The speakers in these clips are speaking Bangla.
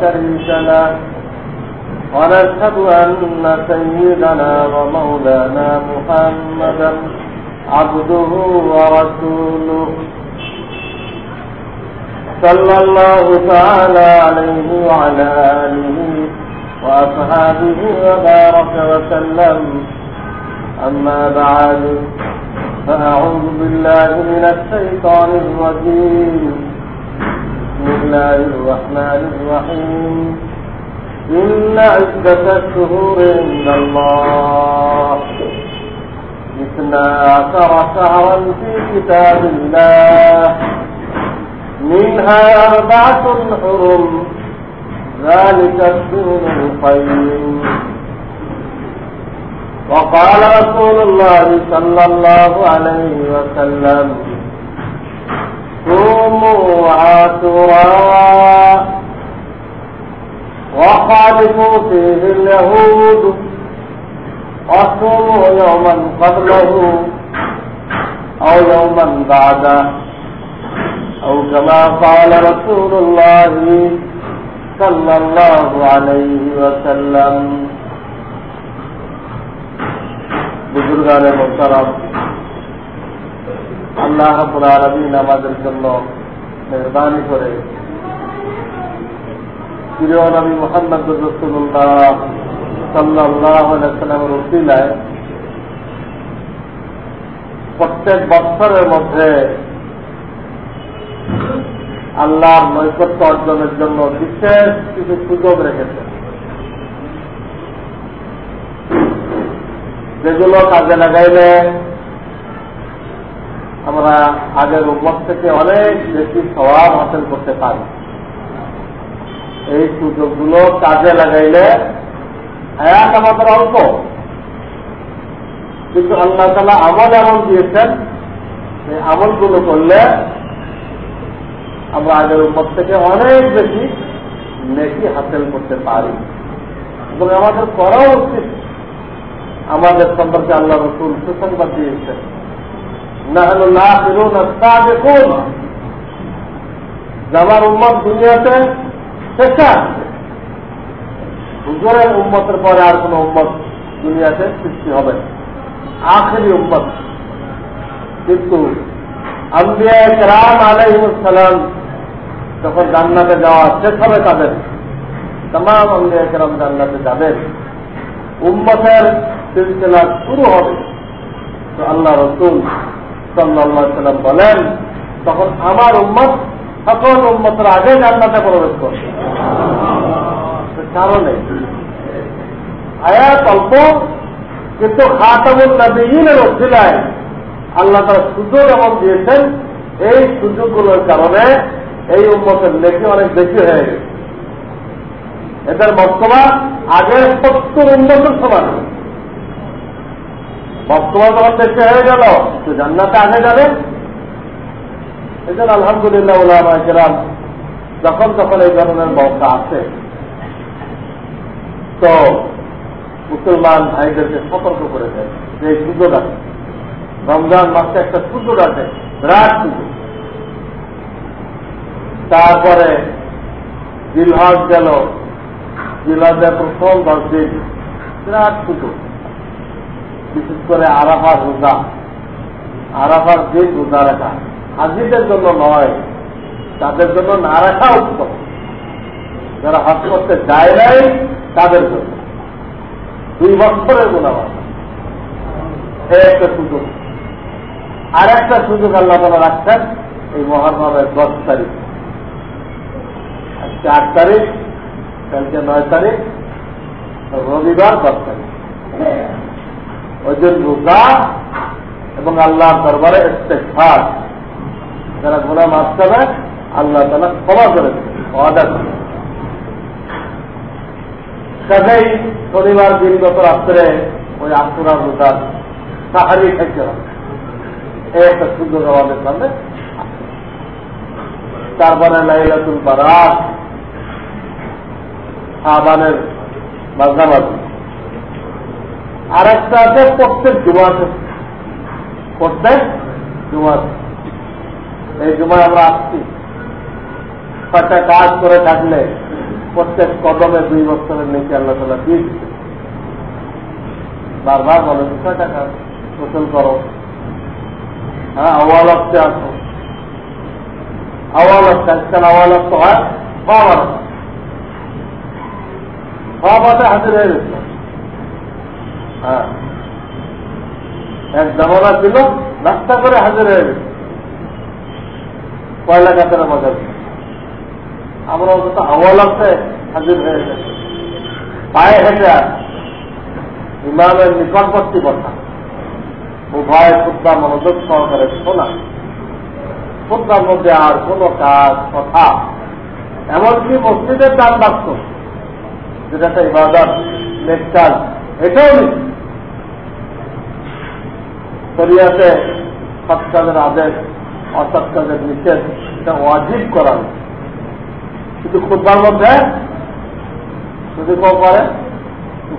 شريك ونشهد أن سيدنا ومولانا محمدا عبده ورسوله صلى الله تعالى عليه وعلى آله وأصحابه وبارك وسلم. أما بعد فأعوذ بالله من الشيطان الرجيم. الله الرحمن الرحيم إن عدة الشهور عند الله اثنا عشر شهرا في كتاب الله منها أربعة حرم ذلك الدين القيم وقال رسول الله صلى الله عليه وسلم قوموا عاتوا وخالفوا فيه اليهود وصوموا يوما قبله أو يوما بعده أو كما قال رسول الله صلى الله عليه وسلم. بزرگان محترم আল্লাহ আলমিন আমাদের জন্য মেহরবানি করে। প্রিয় নবী মোহাম্মদ রসুল্লাহ সাল্লামের উদ্দিলায় প্রত্যেক বছরের মধ্যে আল্লাহর নৈকট্য অর্জনের জন্য বিশেষ কিছু সুযোগ রেখেছে। যেগুলো কাজে লাগাইলে আমরা আগের উপর থেকে অনেক বেশি স্বভাব হাসিল করতে পারি। এই সুযোগগুলো কাজে লাগাইলে হায়াত আমাদের অল্প। কিন্তু আল্লাহ তালা আমল এমন দিয়েছেন এই আমলগুলো করলে আমরা আগের উপর থেকে অনেক বেশি নেকি হাসিল করতে পারি। এবং আমাদের করা উচিত। আমাদের সম্পর্কে আল্লাহ রসুল সুসংবাদ দিয়েছেন। আমার উম্মত দুনিয়াতে শেষে হুজুরের উম্মতের পরে আর কোন উম্মত দুনিয়াতে সৃষ্টি হবে আখেরি উম্মত। কিন্তু আম্বিয়া রাম আলাইসালাম যখন জান্নাতে যাওয়া শেষ হবে তাদের তাম আম্বিয়া কেরাম জান্নাতে যাবেন। উম্মতের সিলসিলা শুরু হবে। তো আল্লাহ রসুল সাল্লাম বলেন, তখন আমার উম্মত সকল উম্মতের আগে জান্নাতে প্রবেশ করবে। কারণে আয়াত অল্প, কিন্তু খাতামুল নবীনের আল্লাহ তারা সুযোগ এমন দিয়েছেন। এই সুযোগগুলোর কারণে এই উন্মতের লেখে অনেক বেশি হয়ে গেছে। এদের বর্তমান আগের সত্তর উন্নতের সমান। বর্তমান যখন বেশি হয়ে গেল। তো জান্নাতে আগে যাবে এজন্য আলহামদুলিল্লাহ উলামা কেরাম যখন তখন এই ধরনের মৌকা আছে। তো মুসলমান ভাইদেরকে সতর্ক করে দেয়। যে এই সুযোগ আছে। রমজান মাসে একটা সুযোগ আছে, বিরাট সুযোগ। তারপরে জিলহজ গেল। জিলহজের প্রথম দশ দিন, বিরাট সুযোগ। বিশেষ করে আরাফার রোজা। আরাফার দিন রোজা রাখা। হাজিদের জন্য নয়, তাদের জন্য না রাখা উত্তম। যারা হজ করতে যায় নাই, তাদের জন্য। দুই বছরের গুণাবাদ একটা সুযোগ। আর একটা সুযোগ আল্লাহ তালা রাখছেন এই মহানবের দশ তারিখ। আজকে আট তারিখ, কালকে নয় তারিখ, রবিবার দশ তারিখ। রোজা এবং আল্লাহ দরবারে যারা গুণা মাফ করবে, আল্লাহ তালা ক্ষমা করে অর্ডার করে কাজেই শনিবার দিন গত রাত্রে ওই আশুরা রোজার সাহারি খাইতে হবে। একটা সুযোগ আমাদের সামনে তারপরে লাইলাতুল বারাত সাবানের মাঝামাঝি। আর একটা আছে, প্রত্যেক জুমাতে। প্রত্যেক জুমাতে। এই জুমায় আমরা আসছি। কয়েকটা কাজ করে থাকলে প্রত্যেক কদমে দুই বছরের নিচে আল্লাহ তালা দিয়ে দিচ্ছে। বারবার বলে ছয় টাকা গোসল করো। হ্যাঁ আওয়ালকতে আসো আওয়ালক আজকাল আওয়ালক তো হয় সব হাতে। হাজির হয়ে গেছিল হ্যাঁ। এক জামানা ছিল, নাস্তা করে হাজির হয়ে গেছে। কয়লা কাতারে মজা আমরা অন্তত আওয়ালাতে হাজির হয়ে গেছে। পায়ে হেঁটে ইমামের নিকটবর্তী কথা উভয় খুদ্া মনোযোগ সহকারে শোনা। খুদ্ার মধ্যে আর কোন কাজ, কথা, এমনকি মসজিদের দান বাক্স যেটা একটা ইবাদত লেকচার এটাও নিচ্ছে শরিয়াতে সৎ কাজের আদেশ, অসৎ কাজের নিষেধ, এটা ওয়াজিব করানো কিন্তু খুদ্বার মধ্যে যদি কেউ করে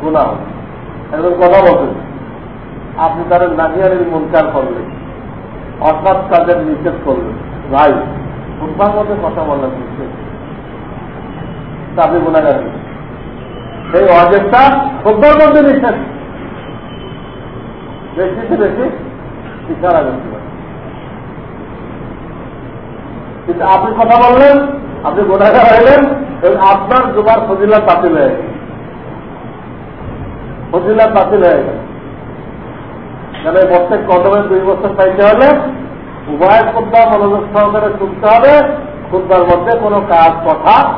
গুণা হবে। একজন কথা বলছেন, আপনি তার নাজিয়ারের মনকার করলেন, অসৎ কাজের নিষেধ করলেন, ভাই খুদ্বার মধ্যে কথা বললেন নিষেধ। আপনি গুণাগার সেই অজেবটা খুদ্বার মধ্যে নিষেধ। বেশিতে বেশি। ইশারা করতে পারে। কিন্তু আপনি কথা বললেন, আপনি গোনাগার হইলেন এবং আপনার জুমার ফজিলা বাতিল হয়ে গেল। ফজিলা বাতিল হয়ে গেল। কেন প্রত্যেক কদমে দুই বছর পাইতে হলে উভয় খুদ্া মনোযোগ সহকারে হবে, খুদ্ার মধ্যে কোনো কাজ, কথা,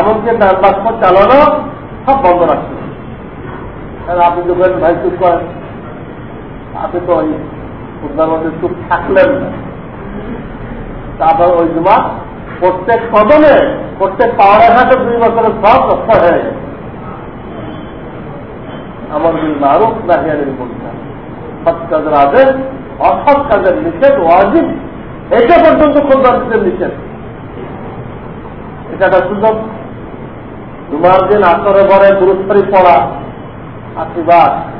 এমনকি তার বাক্য চালানো সব বন্ধ রাখতে হবে। আপনি যখন ভাই, চুপ করেন। আপনি তো ওই মধ্যে চুপ থাকলেন তারপর ওই জুমা প্রত্যেক কদমে প্রত্যেক পাওয়ারের হাতে দুই বছরের সব নষ্ট হয়ে গেছে। আমার দুই মারুফ নাহিয়ানের পরীক্ষা সৎ কাজের আদেশ, অসৎ কাজের নিষেধ, ওয়াজিব, এটা পর্যন্ত খোদ্দার নিষেধ। এটা একটা সুযোগ। জুমার দিন আসরে পরে গুরুত্বরী পড়া আশীর্বাদ।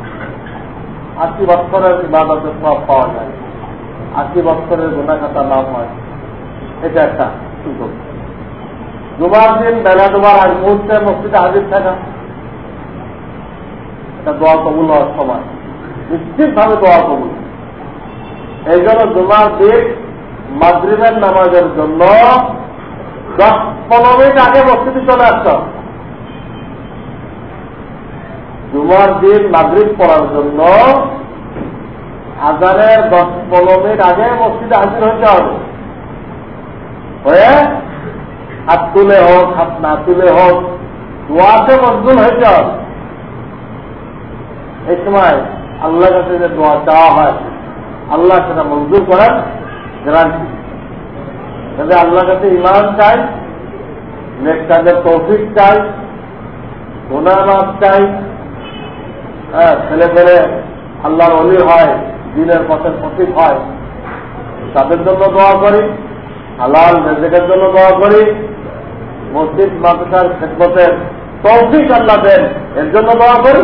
আশি বছরের ইবাদতের সব পাওয়া যায়। আশি বছরের গুণাখাতা লাভ হয়। এটা একটা সুযোগ। জুমার দিন, বেলা ডুবার আগ মুহূর্তে মসজিদে হাজির থাকা। এটা দোয়া কবুল হওয়ার সময়। নিশ্চিতভাবে দোয়া কবুল। এই জন্য জুমার দিন মাদ্রিবের নামাজের জন্য দশ পনেরো মিনিট আগে মসজিদে চলে আসত জুমার দিন মাদ্রিব পড়ার জন্য আজানের দশ পনেরো মিনিট আগে মসজিদে হাজির হইতে হবে। হয়ে? হাত তুলে হোক, হাত না তুলে হোক, দোয়াতে মজদুল হবে। এই সময় আল্লাহ কাছে যে দোয়া চাওয়া হয়, আল্লাহ সেটা মঞ্জুর করার গ্যারান্টি। তবে আল্লাহ কাছে ইমান চাই নেকটাদের তৌফিক চাই গুণামাস চাই হ্যাঁ ছেলে পেলে আল্লাহর অলি হয় দিনের পথের প্রতীক হয়। তাদের জন্য দোয়া করি, হালাল রেজেকের জন্য দোয়া করি, মসজিদ মাদ্রাসার খেদমতের তৌফিক আল্লাহ দেন, এর জন্য দোয়া করি।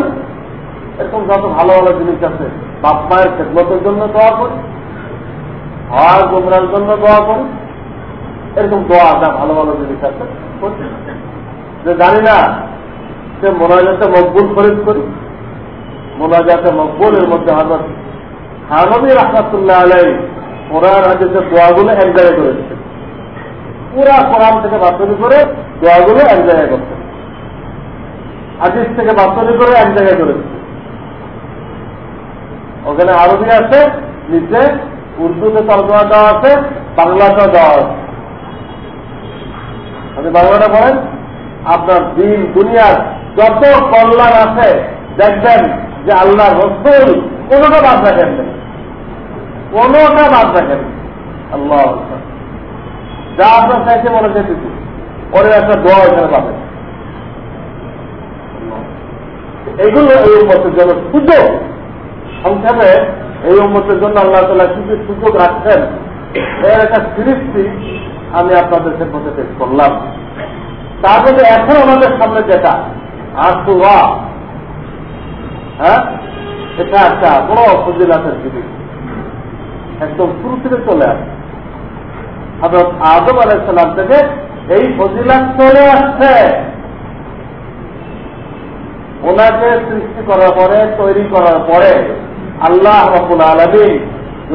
এরকম যত ভালো ভালো জিনিস আছে, বাপ মায়ের খেদমতের জন্য দোয়া করি হওয়ার গোমরার জন্য দোয়া করি। এরকম দোয়া যা ভালো ভালো জিনিস আছে যে জানি না, সে মোনাজাতে মকবুল খরিদ করি। মোনাজাতে মকবুল এর মধ্যে হজরত হানবী রহমতুল্লাহ আলাই কোরআন হাদিসের দোয়াগুলো এক জায়গায় করেছে। পুরা কোরআন থেকে বাস্তবী করে দোয়াগুলো এক জায়গায় করছে। হাদিস থেকে বাস্তবী করে এক জায়গায় করেছে। ওখানে আরবি আছে, নিচে উর্দুতে তর্জমা দেওয়া আছে, বাংলাতেও দেওয়া আছে। আপনি বাংলাটা বলেন আপনার দিন, দুনিয়ার যত কল্যাণ আছে, দেখবেন যে আল্লাহ রসুল কোনোটা বাদ রাখেন কোনোটা বাদ রাখেন আল্লাহ যা আপনার চাইছে মনে চাইছে পরে একটা দোয়া ওইখানে পাবেন। এগুলো এই উন্মতের জন্য সুযোগ। সংক্ষেপে এই উন্মতের জন্য আল্লাহ তালা কিছু সুযোগ রাখছেন। এর একটা সিরিজটি আমি আপনাদের মধ্যে পেশ করলাম। তার মধ্যে এখন আমাদের সামনে যেটা আশুয়া হ্যাঁ? এটা একটা বড় ফজিলাতের জিনিস। একদম শুরু থেকে চলে আসে। হাজরত আদম আলাইসাল্লাম থেকে এই ফজিলাত চলে আসছে। ওনাকে সৃষ্টি করার পরে, তৈরি করার পরে আল্লাহ রবুল আলমী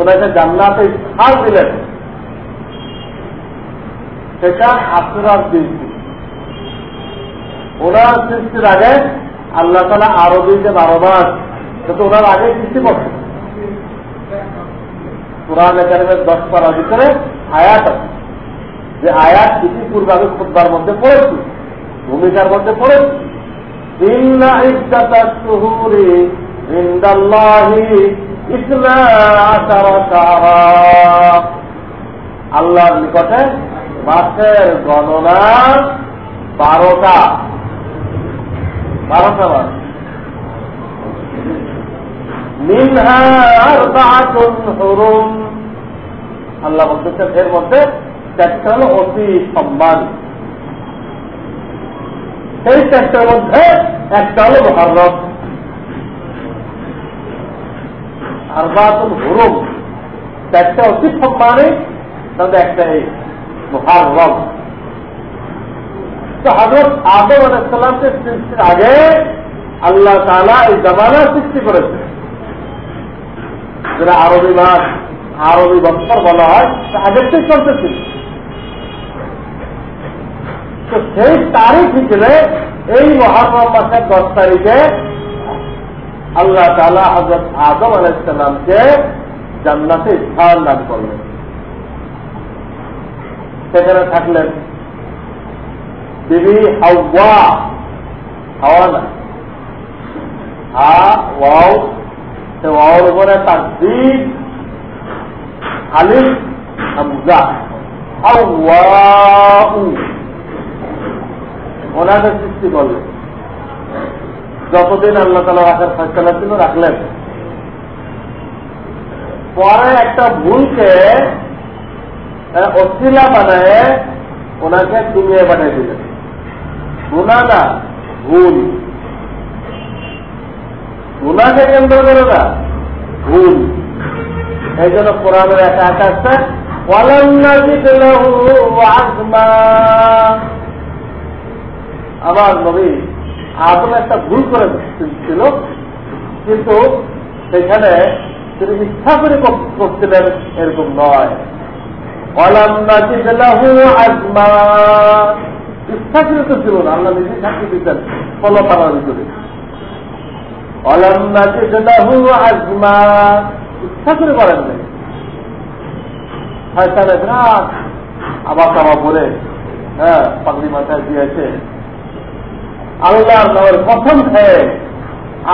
ওনাকে জান্নাতে স্থান দিলেন। সেটা আসুরার দিন। ওনার সৃষ্টির আগে আল্লাহ তালা আরও দিয়েছে বারো মাস। কিন্তু ওনার আগে সৃষ্টি করছে কোরআন একাডেমির দশ পারার ভিতরে আয়াত আছে। যে আয়াত কিছু পূর্বে আমি খুববার মধ্যে পড়েছি, ভূমিকার মধ্যে পড়েছি। আল্লাহর নিকটে মাসের গণনা বারোটা। আল্লাহ বলতেছেন, এর মধ্যে চারটা হল অতি সম্মান। সেই চারটার মধ্যে একটা হল মহারম আর বাতুল হুরুম। চারটা অতি সম্মানে, তাদের একটা এই মহারম তো হজরত আদম আলাইসাল্লামকে সৃষ্টির আগে আল্লাহ তালা এই জমানা সৃষ্টি করেছে যেটা আরবি মাস আরবি বছর বলা হয় আগের থেকে চলতেছিল তো সেই তারিখ হিসেবে এই মহারম মাসের দশ তারিখে আল্লাহ তালা হজরত আদম আলাইসাল্লামকে জান্নাতে স্থান দান করলেন। সেখানে থাকলেন বিবি হাওয়া হাওয়া না। হা, ওয়াও, সে ওয়াওর উপরে তার আলিফ, হামজা। হাওয়াউ। ওনাকে সৃষ্টি করলেন। যতদিন আল্লাহ তালা রাখার ফেসলা ছিল, রাখলেন। পরে একটা ভুলকে অশ্লীলা বানায় ওনাকে দুনিয়ায় পাঠিয়ে দিলেন। না ভুল। কেন্দ্র না, ভুল। এই জন্য কোরআনের আমার নবী আদম একটা ভুল করে ছিল কিন্তু সেখানে তিনি ইচ্ছা করে করছিলেন, এরকম নয়। আজমা। ইচ্ছাকৃত ছিল না, আল্লাহ নিজে ভিতরে। ইচ্ছা করে করেন নাই। আবার কাবা বলে হ্যাঁ পাগড়ি মাথায় দিয়েছে। আল্লাহর নামের প্রথম খেয়ে,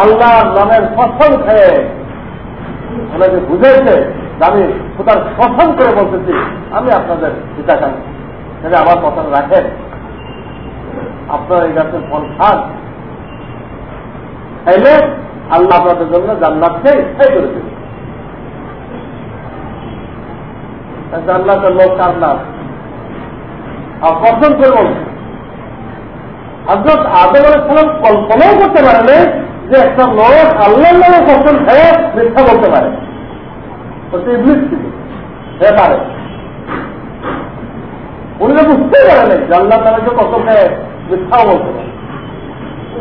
আল্লাহর নামের প্রথম খেয়ে, ওনাকে বুঝেছে আমি কোথার প্রথম করে বলতেছি, আমি আপনাদের হিতাকাঙ্ক্ষী আমার কথা রাখেন। আপনার এই গাছের ফল খান। তাইলে আল্লাহ আপনাদের জন্য জান্নাতকে স্থায়ী করে দেবে জান্নাতের লোক কল্পনাও করতে পারে না যে একটা লোক আল্লাহ নামে মিথ্যা বলতে পারে। উনি তো বুঝতেই পারে নাই যে আল্লাহ তালাকে কত খেয়ে। মিথ্যাও বলতে পারে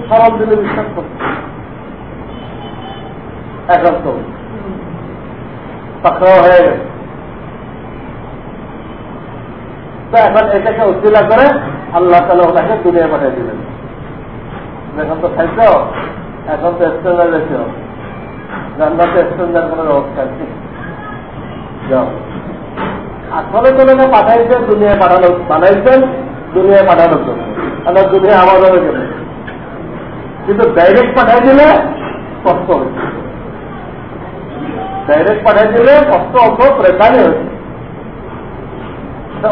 সরব দিলে বিশ্বাস করতে এখন তো পাকড়াও হয়ে গেছে। তো এখন এটাকে উজ্জিলা করে আল্লাহ তালা ওটাকে দুনিয়া পাঠিয়ে দিলেন এখন তো খাইছ? এখন তো এক্সটেন্ডার রেখে জান্নাতে এক্সটেন্ডার কোনো ব্যবস্থা নেই আসলে তো পাঠাইছেন, দুনিয়ায় পাঠানো বানাইছেন, দুনিয়ায় পাঠানোর জন্য। তাহলে দুনিয়া আমার হবে কেন কিন্তু ডাইরেক্ট পাঠাই দিলে কষ্ট হয়েছে ডাইরেক্ট পাঠাই দিলে কষ্ট অল্প, প্রেশানি হয়েছে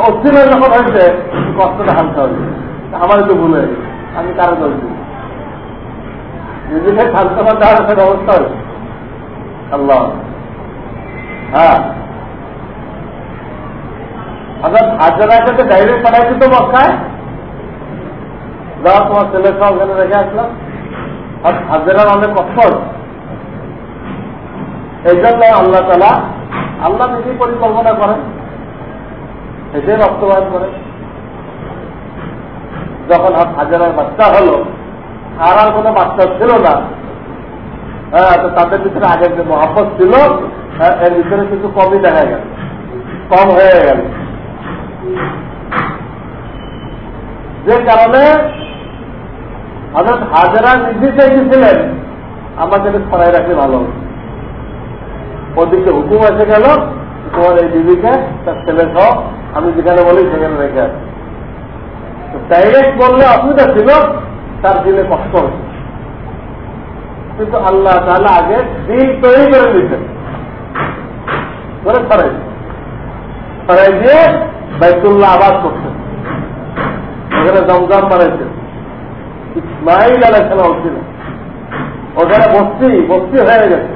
অস্থির যখন হয়েছে, কষ্টটা হালকা হয়েছে আমার একটু ভুল হয়ে গেছে। আমি কারও দিই নিজেকে শান্ত হবে সেটা অবস্থা হয়েছে আল্লাহ। হ্যাঁ। অর্থাৎ হাজারাকে ডাইরেক্ট পাঠাইছি তো মক্কায়? যাওয়া তোমার ছেলে সব ওখানে রেখে আসলাম। আর হাজারার অনেক কষ্ট এই জন্য আল্লাহ তালা আল্লাহ নিজেই পরিকল্পনা করেন। এটাই বাস্তবায়ন করে যখন হাজারের বাচ্চা হলো আর আর কোনো বাচ্চা ছিল না হ্যাঁ তো তাদের ভিতরে আগের যে মহাপত ছিল হ্যাঁ, এর ভিতরে কিছু কমই দেখা গেল। কম হয়ে গেল। যে কারণে হঠাৎ হাজারা নিজে চাইতেছিলেন আমাদের ছড়াই রাখলে ভালো ওদিকে হুকুম এসে গেল, তোমার এই দিদিকে তার ছেলে সহ, আমি যেখানে বলি সেখানে রেখে আসি। ডাইরেক্ট বললে অসুবিধা ছিল, তার দিলে কষ্ট হচ্ছে কিন্তু আল্লাহ তাহলে আগে দিন তৈরি করে দিতেন করে ছড়াই ছড়াই দিয়ে বাইতুল্লাহ আবাদ করতেন ওখানে দমদম বানাইছেন। ইসমাইল আলাইসালা হচ্ছিল ওখানে বস্তি বস্তি হয়ে গেছে।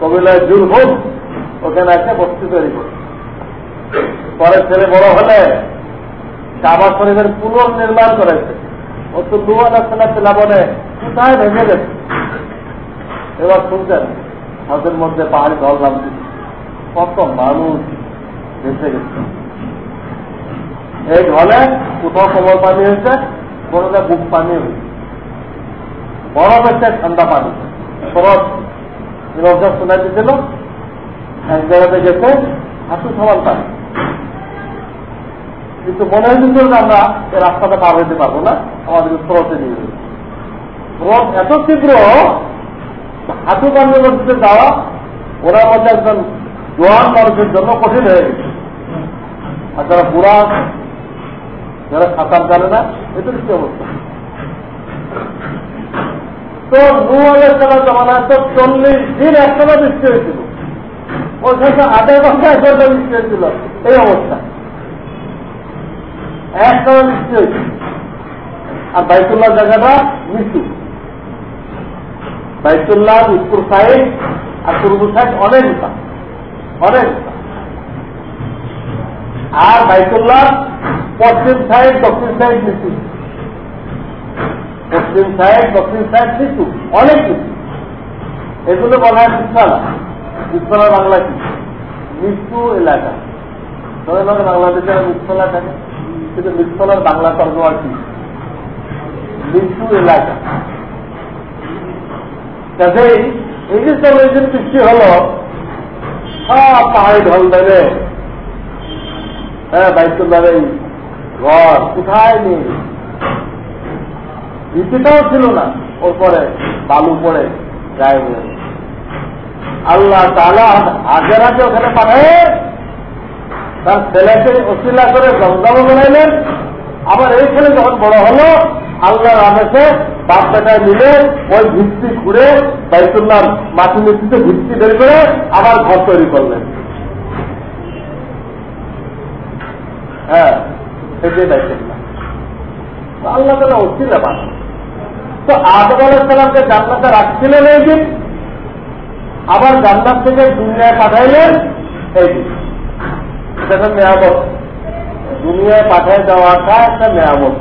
কবিলায় জুল হোক ওখানে আছে বস্তি তৈরি করে পরে ছেলে বড় হলে কাবা শরীফের পুনর্নির্মাণ করেছে। ও তো দু আলাদা প্লাবনে কোথায় ভেঙে গেছে? এবার শুনছেন হজের মধ্যে পাহাড়ি ঢল নামছে। কত মানুষ ভেসে গেছে। এই ঢলে কোথাও কোমর পানি হয়েছে কোনোটা বুক পানি বরফ হচ্ছে ঠান্ডা পানি। বরফ নিরঞ্জন শোনা দিয়েছিল এক জায়গাতে গেছে, হাঁটু সমান পানি। কিন্তু মনে হয়েছিল যে আমরা এই রাস্তাটা পার হইতে পারব না আমাদের স্রোতে নিয়ে যাবে স্রোত এত তীব্র, হাঁটু পানির মধ্যে যাওয়া ওনার মধ্যে একজন জোয়ান মানুষের জন্য কঠিন হয়ে গেছে। আর যারা বুড়া যারা সাঁতার জানে না, এদের কি অবস্থা? তো নু আলাইসালাম জমানায় তো চল্লিশ দিন একসাথে বৃষ্টি হয়েছিল। সাথে আধা ঘণ্টা একসাথে বৃষ্টি হয়েছিল। এই অবস্থা। একসাথে বৃষ্টি হয়েছিল আর বাইতুল্লাহ জায়গাটা মৃত্যু বাইতুল্লাহ উত্তর সাইড আর পূর্ব সাইড অনেক অনেক আর বাইতুল্লাহ পশ্চিম সাইড দক্ষিণ সাইড মৃত্যু পশ্চিম সাইড দক্ষিণ সাইড মৃত্যু অনেক কিছু এগুলো বলা হয় বিশ্বলা বিশ্বলা বাংলা কি? মৃত্যু এলাকা। তবে মানে বাংলাদেশের মিথলা থাকে। কিন্তু মিথলার বাংলা তর্জমা কি? মৃত্যু এলাকা। কাজেই এই যে চল্লিশ বৃষ্টি হল, সব পাহাড়ি ঢল দেবে হ্যাঁ বাইতুল্লাহ এই ঘর কোথায় নেই? ভীতিটাও ছিল না। ওর পরে বালু পড়ে গায়ে হয়ে আল্লাহ তালা হাজারাকে ওখানে পাঠায়। তার ছেলেকে অশিলা করে জমজম বানাইলেন। আবার এই ছেলে যখন বড় হলো, আল্লাহর আদেশে বাপ বেটায় মিলে ওই ভিত্তি ঘুরে বাইতুল্লাহ মাটি মিষ্টিতে ভিত্তি বের করে আবার ঘর তৈরি করলেন হ্যাঁ সেটাই বাইতুল্লাহ আল্লাহ তালা অশিলা বানান তো আদম আলাইসালামকে জান্নাতে রাখছিলেন এই দিন। আবার জান্নাত থেকে দুনিয়ায় পাঠাইলেন এই দিন। এটা মেয়ামত দুনিয়ায় পাঠায় দেওয়াটা একটা মেয়াবত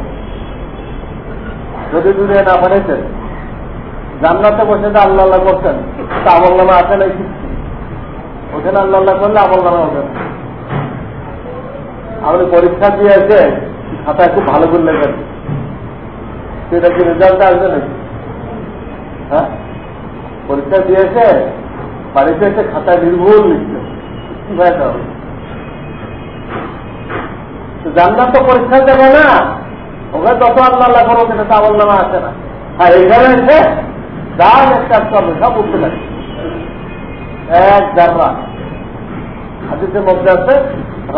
যদি দুনিয়া না পাঠাইছেন জান্নাতে বসে তো আল্লাহ আল্লাহ করছেন তা আমল নামা আসে নাই ওখানে আল্লাহ আল্লাহ করলে আমল নামা হবে আপনি পরীক্ষা দিয়ে এসে খাতায় খুব ভালো করে লেখেন। সেটা কি রেজাল্ট আসবে নাকি? হ্যাঁ? পরীক্ষা দিয়েছে বাড়িতে এসে খাতায় নির্ভুল লিখছে জান্নাত তো পরীক্ষা দেবে না। ওখানে যত আল্লাহ আল্লাহ করো সেটা তো আমল নামা আসে না। আর এখানে এসে যার একটা সব উঠতে পারে এক জাররা হাতিতে মধ্যে আছে,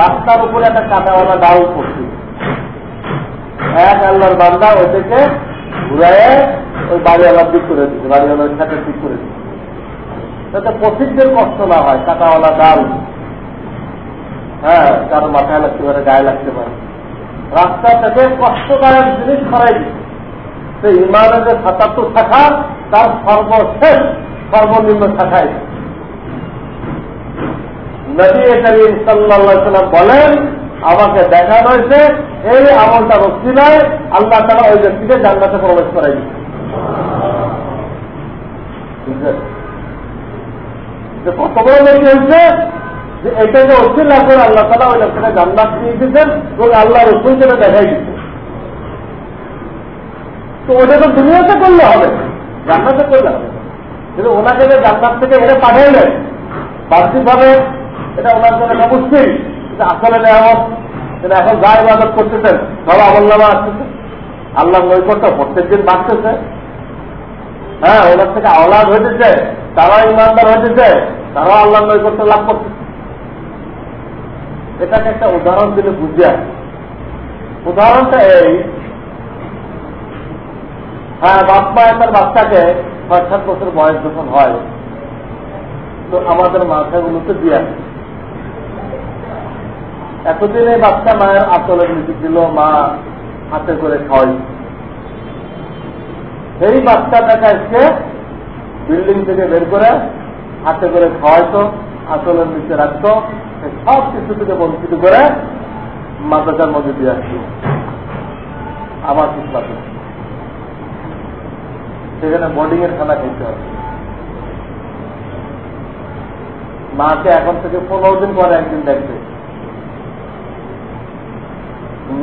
রাস্তার উপরে একটা কাটাওয়ালা ডাল পড়ছে এক আল্লাহর বান্দা ওই থেকে ঘুরায় ওই বাড়িওয়ালার দিক করে দিচ্ছে বাড়িওয়ালার সাথে ঠিক করে দিচ্ছে যাতে পথিকদের কষ্ট না হয়, কাটাওয়ালা ডাল হ্যাঁ কারও মাথায় লাগতে পারে, গায়ে লাগতে পারে। রাস্তা থেকে কষ্টদায়ক জিনিস সরাই দিচ্ছে ইমানের যে সাতাত্তর শাখা, তার সর্বশেষ, সর্বনিম্ন শাখায় নবী করিম সাল্লাম বলেন, আমাকে দেখানো হয়েছে, এই আমলটা রসিলায় আল্লাহ তারা ওই ব্যক্তিকে জান্নাতে প্রবেশ করাই কত বড় বেশি হয়েছে, যে এটাকে অসিলা করে আল্লাহ তালা ওই লোকটাকে জান্নাত দিয়ে দিচ্ছেন এবং আল্লাহ রসুল যেটা দেখাই দিচ্ছে তো ওটা তো দুনিয়াতে করলে হবে, জান্নাতে করলে হবে। কিন্তু ওনাকে জান্নাত থেকে এনে পাঠাইলেন বাহ্যিকভাবে এটা ওনার জন্য একটা মুশকিল কিন্তু আসলে নেওয়া এটা এখন যা ইবাদত করতেছেন, সব আমল্লামা আসতেছে। আল্লাহ নৈকট্য প্রত্যেক দিন বাড়তেছে। হ্যাঁ ওনার থেকে আওলাদ হইতেছে তারা ইমানদার হইতেছে, তারাও আল্লাহ নৈকট্য লাভ করতেছে। এটাকে একটা উদাহরণ দিলে বুঝিয়া উদাহরণটা এই হ্যাঁ বাপ মা তার বাচ্চাকে ছয় সাত বছর বয়স যখন হয়, তো আমাদের মাথাগুলোতে দিয়ে আসে। এতদিন বাচ্চা মায়ের আচলের নিচে ছিল মা হাতে করে খাওয়াই। সেই বাচ্চাটাকে আজকে বিল্ডিং থেকে বের করে হাতে করে খাওয়াইতো আচলের নিচে রাখতো সব কিছু থেকে বঞ্চিত করে মাদ্রাসার মধ্যে দিয়ে আসতো আমার কিসমাতে সেখানে বোর্ডিং এর খানা খেতে হবে। মাকে এখন থেকে পনেরো দিন পরে একদিন দেখবে।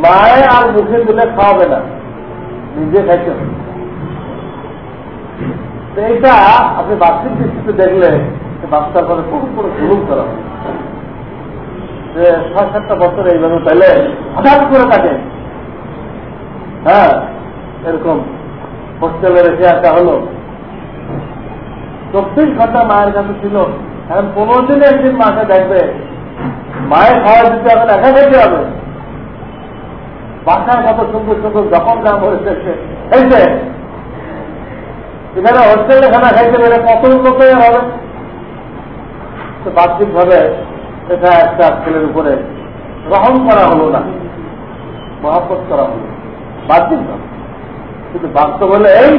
মায়ে আর মুখে তুলে খাওয়াবে না। নিজে খাইতে হবে। এইটা আপনি বার্ষিক দৃষ্টিতে দেখলে বাচ্চার পরে খুব করে জুলুম করা হবে যে ছয় সাতটা বছর এইভাবে পেলে হঠাৎ করে থাকে হ্যাঁ এরকম হোস্টেলে রেখে আসা হলো। চব্বিশ ঘণ্টা মায়ের কাছে ছিল। এখন পনেরো দিনে একদিন মাকে দেখবে, মায়ের খাওয়া দিতে হবে একা খেতে হবে। বাসায় কত সুন্দর সুন্দর যখন নাম হয়েছে এখানে হোস্টেলে খানা খাইতে পেরে কত উন্নত হবে তো বাহ্যিক ভাবে এটা একটা ছেলের উপরে গ্রহণ করা হলো না, মহাপত করা হলো। বাহ্যিক ভাবে কিন্তু বাস্তব হলে এই,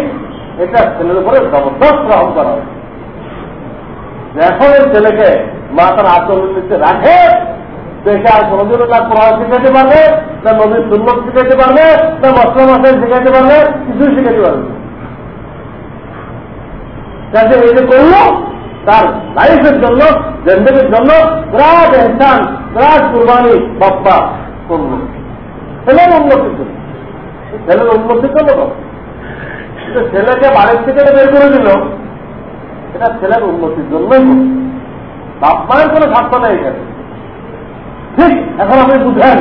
এটা ছেলের উপরে জবরদস্ত গ্রহণ করা হবে এখন ছেলেকে মা তার আচরণ রাখে শিখাতে পারবে, না পারবে না পারবে পারবে যাতে তার লাইফের জন্য জন্য কুরবানি বাপ্পা করল। ছেলের উন্নতির জন্য। ছেলের উন্নতির জন্য কিন্তু ছেলেকে বাড়ির থেকে বের করে দিল, এটা ছেলের উন্নতির জন্যই বাপ মায়ের কোনো স্বার্থ নেই এখানে। ঠিক, এখন আপনি বুঝেন।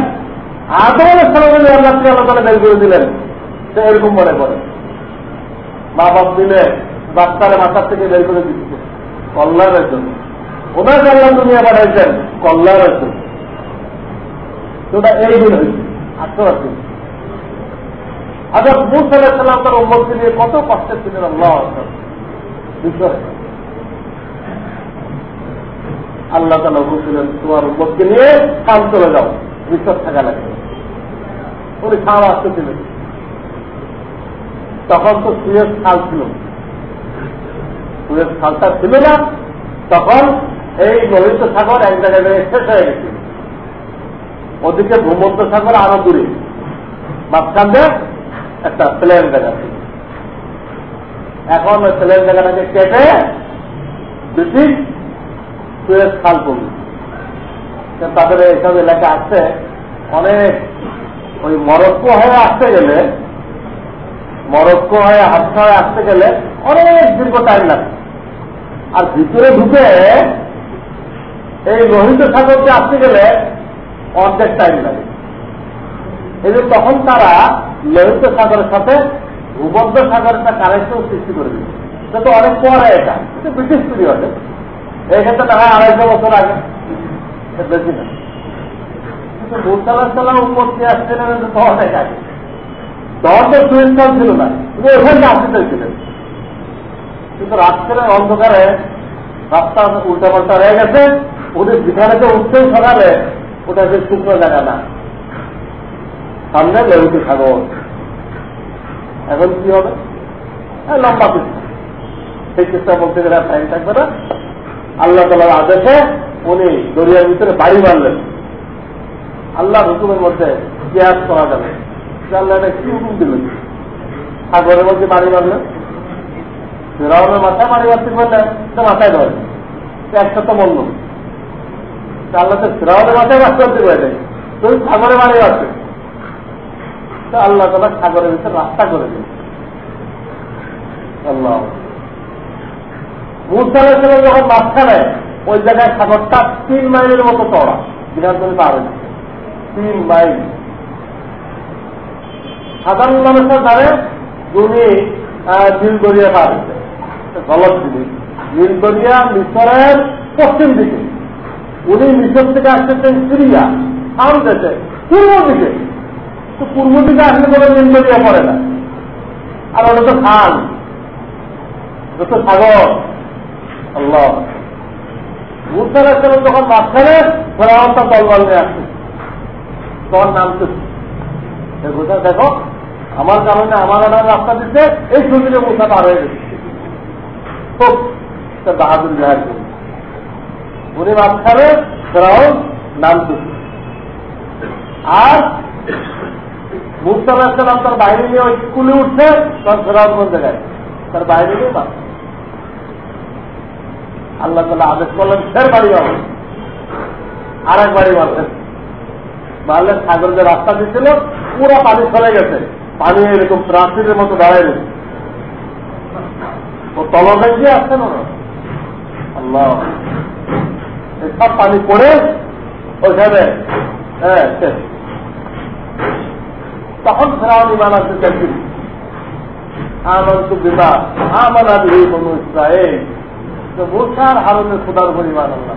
আদমের স্থলে আল্লাহ থেকে আল্লাহ তালা বের করে দিলেন, সে এরকম মনে করে। মা বাপ দিলে বাচ্চারে মাথার থেকে বের করে দিচ্ছে কল্যাণের জন্য ওনার আল্লাহ দুনিয়া পাঠাইছেন কল্যাণের জন্য ওটা এই দিন হয়েছে আঠারো দিন আচ্ছা মুসাল্লাম তার উম্মতকে নিয়ে কত কষ্টের ছিলেন, আল্লাহ বিষয় আল্লাহ তালা বলছিলেন তোমার উম্মতকে নিয়ে কাম চলে যাও। বিশ্বাস থাকা লাগে উনি খাওয়া আসতেছিলেন তখন তো সুয়েজ খাল ছিল। সুয়েজ খালটা ছিল না। তখন এই লোহিত সাগর এক জায়গায় শেষ হয়ে গেছে। ওদিকে ভূমধ্য সাগর আরও দূরে। মাঝখানে একটা প্লেন জায়গা ছিল এখন ওই প্লেন জায়গাটাকে কেটে ব্রিটিশ সুয়েজ খাল করল তাদের এইসব এলাকা আসছে অনেক। ওই মরক্কো হয়ে আসতে গেলে, মরক্কো হয়ে হাতটা হয়ে আসতে গেলে অনেক দীর্ঘ টাইম লাগে। আর ভিতরে ঢুকে এই রোহিত সাগরকে আসতে গেলে অর্ধেক টাইম লাগে। এই যে তখন তারা লোহিত সাগরের সাথে ভূমধ্য সাগরের একটা কানেকশন সৃষ্টি করে দিল এটা তো অনেক পরে এটা ব্রিটিশ পিরিয়ডে এই ক্ষেত্রে হয় আড়াইশো বছর আগে। বেশি না কিন্তু মুসাল্লাহ উন্মতি আসছিলেন তো অনেক আগে। তখন তো সুইস্টাল ছিল না কিন্তু ওখানে আসতে ছিলেন কিন্তু রাত্রের অন্ধকারে রাস্তা উল্টা পাল্টা হয়ে গেছে ওদের যেখানে তো উঠতেই সকালে ওটা যে শুকনো জায়গা না। সামনে লোহিত সাগর। এখন কি হবে? লম্বা কিছু। সেই চেষ্টা বলতে গেলে টাইম থাকবে না। আল্লাহ তালার আদেশে উনি দরিয়ার ভিতরে বাড়ি মারলেন আল্লাহ হুকুমের মধ্যে পেঁয়াজ করা যাবে আল্লাহ এটা কি হুকুম দিলেন? সাগরের মধ্যে বাড়ি মারলেন ফেরাউনের মাথায় মারি মারতে পারলেন মাথায় ধরে। একটা তো বলল আল্লাহ তো ফেরাউনের মাথায় মারতে পারতে পারে তুমি সাগরে মারি আছে তো আল্লাহ তালা সাগরের ভিতরে রাস্তা করে দিল আল্লাহ। মুসালের যখন মাঝখানে, ওই জায়গায় সাগরটা তিন মাইলের মতো চড়া বিরাট পার হয়েছে। তিন মাইল। সাধারণ মানুষের দ্বারে তুমি নীলদরিয়া পার হয়েছে। গলত জিনিস নীলদরিয়া মিশরের পশ্চিম দিকে। উনি মিশর থেকে আসতেছেন সিরিয়া সাম দেশে, পূর্ব দিকে। তো পূর্ব দিকে আসলে কোনো নীলদরিয়া পড়ে না। আর ওটা তো খান ওটা তো সাগর। আল্লাহ। মুসার আসলাম যখন মাঝখানে, ফেরাউন তার দলবল নিয়ে আসছে। তখন নামতে দেখো, আমার কারণে আমার আনার রাস্তা দিচ্ছে এই সুযোগে মুসা পার হয়ে গেছে। বাহাদুর করি উনি মাঝখানে ফেরাউন নামতে আর মুস্তাফ আসলাম তার বাইরে নিয়ে স্কুলে উঠছে, তখন ফেরাউন কোন জায়গায়? তার বাইরে নিয়ে আল্লাহ তালা আদেশ করলেন, ফের বাড়ি মারবেন আর এক বাড়ি মারছেন। মারলে সাগর যে রাস্তা দিচ্ছিল পুরো পানি চলে গেছে। পানি এরকম প্রাচীরের মতো দাঁড়ায় ও তলগাই দিয়ে আসছে না? আল্লাহ। সব পানি পড়ে, ওইখানে হ্যাঁ তখন ফেরাও আসতে চাইছি আমার তো বিমা আমার আদি মনু ইসরায়েল তো মোসার হারনের ইমান আল্লাহ।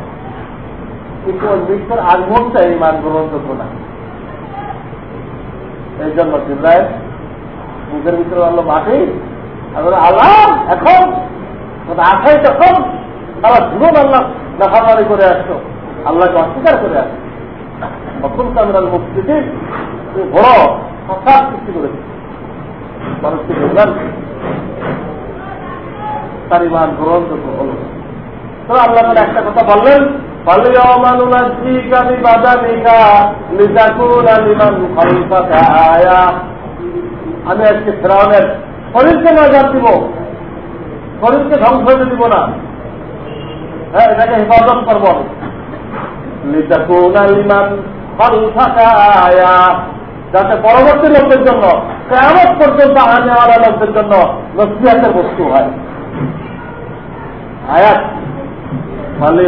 কিন্তু মৃত্যুর আগ মুহূর্তে ইমান গ্রহণযোগ্য না। এই জন্য ভিতরে আল্লাহ মাটি আল্লাহ এখন তখন তারা আল্লাহ নাফামারি করে আসতো আল্লাহকে অস্বীকার করে আসতো তখন কামরাল মুক্তি বড় সৃষ্টি করেছে। মানুষকে তার ইমান গ্রহণযোগ্য হল তো আল্লাহ একটা কথা বললেন আমি আজকে শরীরকে নজর দিব। শরীরকে ধ্বংস হতে দিব না। হ্যাঁ এটাকে হেফাজত করব যাতে পরবর্তী লোকদের জন্য কেমন পর্যন্ত আনেওয়ালা লোকদের জন্য নসিহাতের বস্তু হয়। আয়াত। মানে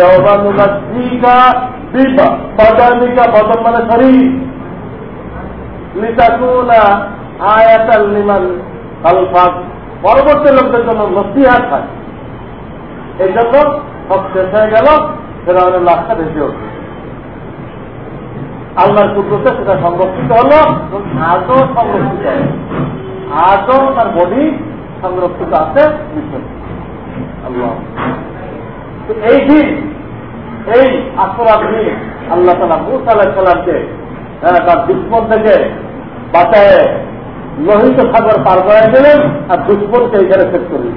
কালফাক পরবর্তী লোকদের জন্য নসিহাত হয়। এই জন্য সব শেষ হয়ে গেল, ফেরাউনের লাশটা ভেসে উঠবে। আল্লাহর কুকুরতে সেটা সংরক্ষিত হলো আজও সংরক্ষিত হবে আজও তার বডি সংরক্ষিত আছে আল্লাহ এই দিন, এই আসরার দিন আল্লাহ তালা মুসা আলাহ সাল্লামকে তার দুশ্মন থেকে বাঁচায় লোহিত সাগর পার করে দিলেন আর দুশ্মনকে এখানে শেষ করে